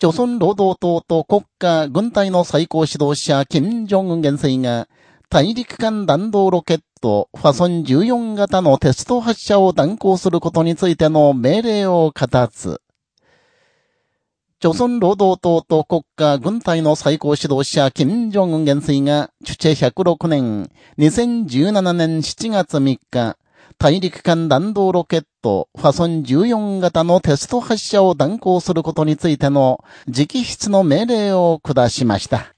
朝鮮労働党と国家軍隊の最高指導者、金正恩元帥が、大陸間弾道ロケット、ファソン14型のテスト発射を断行することについての命令を語つ。朝鮮労働党と国家軍隊の最高指導者、金正恩元帥が、チュチェ106年、2017年7月3日、大陸間弾道ロケット、ファソン14型のテスト発射を断行することについての直筆の命令を下しました。